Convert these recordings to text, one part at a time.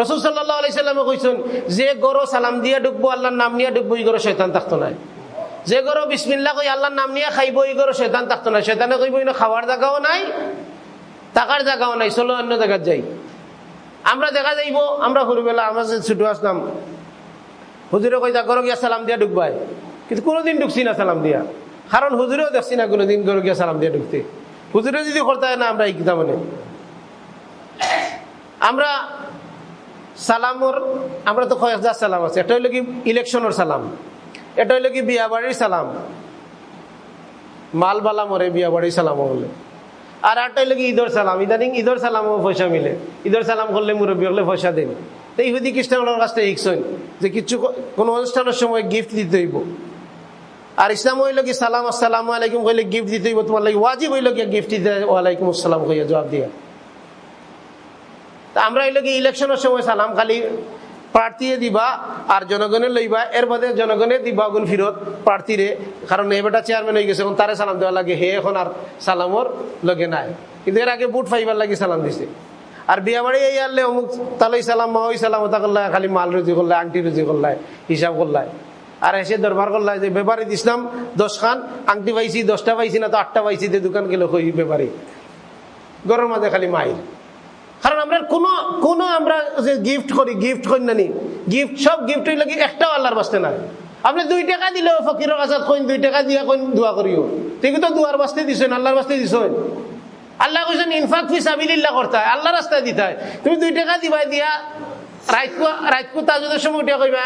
রসুল সাল্লাহ আলাইসাল্লামে কইছেন, যে গরো সালাম দিয়া ঢুকবো আল্লাহর নাম নিয়ে এই গরো শৈতান থাকতো নাই। যে গরো বিসমিল্লা কই আল্লাহর নাম নিয়ে খাইব গরো শৈতান থাকতো না শৈতানে কইব খাওয়ার জায়গাও নাই টাকার জায়গাও নাই, চলো অন্য জায়গায় যাই। আমরা দেখা যাইব, আমরা সরুবেলা আমরা ছুটু আসলাম, হুজুরে কই যা গরো গিয়া সালাম দিয়া ঢুকবাই কিন্তু কোনোদিন ঢুকছি না সালাম দিয়া। কারণ হুজুরেও দেখছি না কোনোদিন গরো গিয়া সালাম দিয়া ঢুকতে হুজুরে যদি করতে না, আমরা এই মানে আমরা সালামর, আমরা তো কয়েকটা সালাম আছে। এটা হইল কি ইলেকশনের সালাম। এটা হইল কি বিয়া বাড়ির সালাম। মাল মালবালা মরে বিয়া বাড়ির সালাম বলে। আর একটা হইল কি ঈদর সালাম। ইদানিং ঈদর সালামও পয়সা মিলে। ঈদর সালাম করলে মুরব্বী হলে পয়সা দেন। তো ইহুদি খ্রিস্টানের কাছ থেকে শিখছেন যে কিছু কোন অনুষ্ঠানের সময় গিফট দিতে হইব। আর ইসলাম হইল কি সালাম, আসসালাম আলাইকুম কইলে গিফট দিতে হইব। তোমার লাগে ওয়াজিব হইল কি গিফট দিতে ওয়ালাইকুম আসসালাম কইয়া জবাব দিয়া। তা আমরা এই কি ইলেকশনের সময় সালাম খালি প্রার্থীয়ে দিবা আর জনগণের লইবা, এর বাদে জনগণে দিবা গুণ ফিরত প্রার্থীরে। কারণ এবারটা চেয়ারম্যান হয়ে গেছে তারে সালাম দেওয়া লাগে। হে এখন আর সালামর লগে নাই। কিন্তু এর আগে বুট ফাইবার লাগে সালাম দিছে। আর বিয়া বাড়ি এই আনলে অমুক তালাই সালাম, মা ওই সালাম ওটা করলাই খালি মাল রুজি করলাই আংটি রুজি করলাই হিসাব করলাই আর এসে দরবার করলাই যে ব্যাপারী দিছিলাম দশ খান, আংটি পাইছি, দশটা পাইছি না তো আটটা পাইছি দোকান গেলে কই ব্যাপারী গরমের মাঝে খালি মাইল। কারণ আমরা কোন কোন আমরা যে গিফট করি গিফট করি না গিফট সব গিফট হইলে কি একটাও আল্লাহর বাস্তে নাই। আপনি দুই টাকা দিলেও ফকিরের কাছে কইন, দুই টাকা দিয়া কইন, দোয়া করিও। ঠিক তো দুয়ার বাস্তে দিছেন আল্লাহর বাস্তে দিছেন আল্লাহ কইছেন, ইনফাক ফি সাবিলিল্লাহ করতে হয় আল্লাহ রাস্তায় দিতে হয়। তুমি দুই টাকা দিবা দিয়া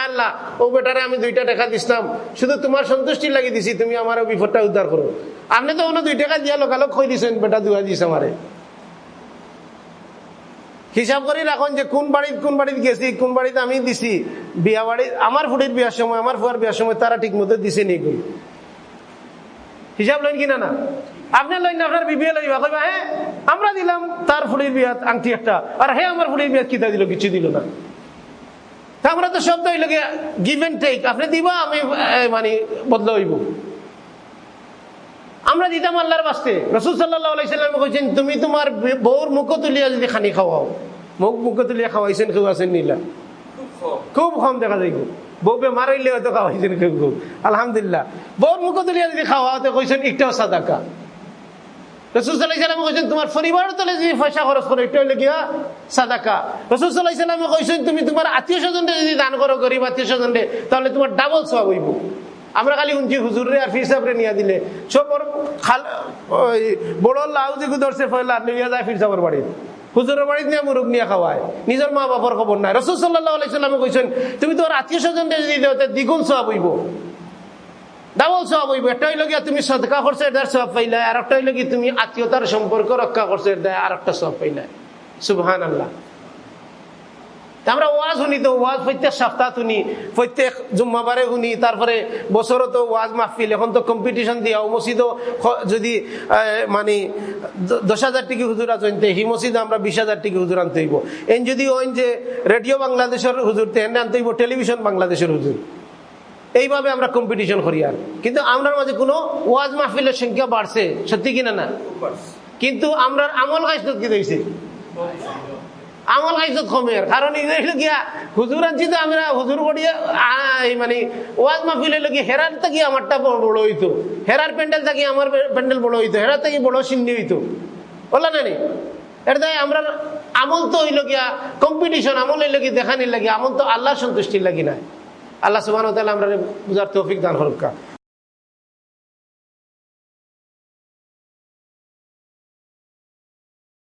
আল্লাহ, ও বেটারে, আমি দুইটা টাকা দিছিলাম। শুধু তোমার সন্তুষ্টি লাগি দিছি, তুমি আমার বিপদটা তো দুই টাকা দিয়া লোকালোক কই দিছেন, বেটা, দুয়া দিছে আমারে। হিসাব করে রাখুন যে কোন বাড়িতে কোন বাড়িতে গেছি, কোন বাড়িতে আমি দিছি, বিয়া বাড়ি, আমার ফুটির বিয়ার সময়, আমার ফুয়ার বিয়ার সময় তারা ঠিক মতো দিছে নি হিসাব লইন কিনা না? আপনার লইন আপনার বিবিএ লইবা, কইবা হ্যাঁ আমরা দিলাম, তার ফুলির বিয়াত আংটি একটা, আর হ্যাঁ আমার ফুলির বিয়াত কিতা দিল, কিছু দিল না। আমরা তো শব্দ হইল গিভ এন্ড টেক আপনি দিবা, আমি মানে বদলা হইব। আমরা দিতাম আল্লাহর বাস্তে। রসুল সাল্লাহ আলাইসাল্লাম কইছেন তুমি তোমার বউর মুখ তুলিয়া যদি খানি খাওয়াও। মুখ মুখ তুলিয়া খাওয়াইছেন কেউ আছেন নিলা? খুব কম। দেখা যায় বউ বেমার হইলে হয়তো খাওয়াইছেন কেউ কেউ। আলহামদুলিল্লাহ। বউর মুখ তুলিয়া যদি খাওয়াতে কইছেন একটাও সাদাকা। রসুল সাল্লাহিসাল্লাম কইছেন তোমার পরিবারের তলে যদি পয়সা খরচ করো এটা হইলে গিয়া সাদাকা। রসুল সাল্লাহিসাল্লামে কইছেন তুমি তোমার আত্মীয় স্বজনরে যদি দান করো গরিব আত্মীয় স্বজনরে তাহলে তোমার ডাবল সব হইব। আমরা খালি শুনছি হুজুরে আর ফির সাহেবরে নিয়ে দিলে। সব বড় লাউ দিকে ধরছে ফয়লা নিয়ে যায় ফির সাহেবের বাড়িতে। হুজুরের বাড়িতে নিয়ে মুরুখ নিয়ে খাওয়ায়। নিজের মা বাবার খবর নাই। রসুল সাল্লাহ আলাইসাল্লামে কইছেন, তুমি তোমার আত্মীয় স্বজনরে যদি দ্বিগুণ সব হইব। ডাবল সব হইব। একটা হইল তুমি সদকা করছ এটার সব পাইলে। আর একটা হইল তুমি আত্মীয়তার সম্পর্ক রক্ষা করছ, এটা আর একটা সব পাইলে। সুবহান আল্লাহ আমরা ওয়াজ শুনি তো ওয়াজ প্রত্যেক সপ্তাহ শুনি প্রত্যেক জুম্মাবারে শুনি তারপরে বছরও তো ওয়াজ মাহফিল এখন তো কম্পিটিশন দিয়া মসজিদও যদি মানে দশ হাজার টিকি হুজুর আনতে হি মসজিদে আমরা বিশ হাজার টিকি হুজুর আনতে হইব। এন যদি ওইন যে রেডিও বাংলাদেশের হুজুর তেন আনতে হইব টেলিভিশন বাংলাদেশের হুজুর। এইভাবে আমরা কম্পিটিশন করি আর। কিন্তু আমরা মাঝে কোনো ওয়াজ মাহফিলের সংখ্যা বাড়ছে সত্যি কিনা না? কিন্তু আমরা আমল কাজ কি দিয়েছে আমল হাইজত কমের। কারণ গিয়া হুজুর আনছি তো আমরা হুজুর করিয়া মানে ওয়াজ মাহফিল হইল কি হেরার থেকে আমারটা বড় হইতো। হেরার প্যান্ডেল থাকি আমার প্যান্ডেল বড় হইতো। হেরার থেকে বড় সিন্নি হইতো। বললা না এটা আমরা আমল তো হইল গিয়া কম্পিটিশন আমল হইল কি দেখানির লাগি, আমল তো আল্লাহ সন্তুষ্টির লাগি না আল্লাহ সুবাহ আমরা বুঝার তৌফিক দান হরকা